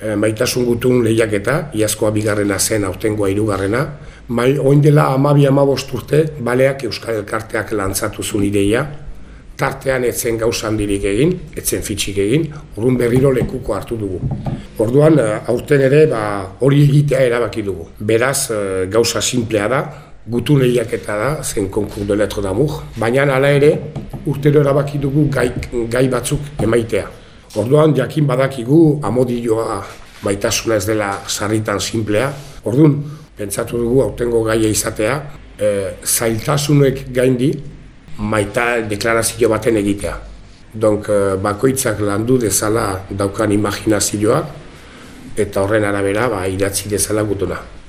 E, maitasun gutun lehiaketa, iazkoa bigarrena zen aurtengoa hirugarrena. Mai, oin dela amabi amabost urte, baleak Euskal Elkarteak lantzatu zuen ideia, tartean etzen gauza handirik egin, etzen fitxik egin, orduan berriro lekuko hartu dugu. Orduan, eh, aurten ere ba, hori egitea erabaki dugu. Beraz, eh, gauza simplea da, gutun lehiaketa da, zen konkur de letro damur, baina hala ere, urtero erabaki dugu gai, gai batzuk emaitea. Orduan, jakin badakigu, amodioa maitasuna ez dela sarritan simplea. Orduan, pentsatu dugu, autengo gaia izatea, e, zailtasunek gaindi, maita deklarazio baten egitea. Donk, bakoitzak landu dezala daukan imaginazioa, eta horren arabera, ba, idatzi dezala gutuna.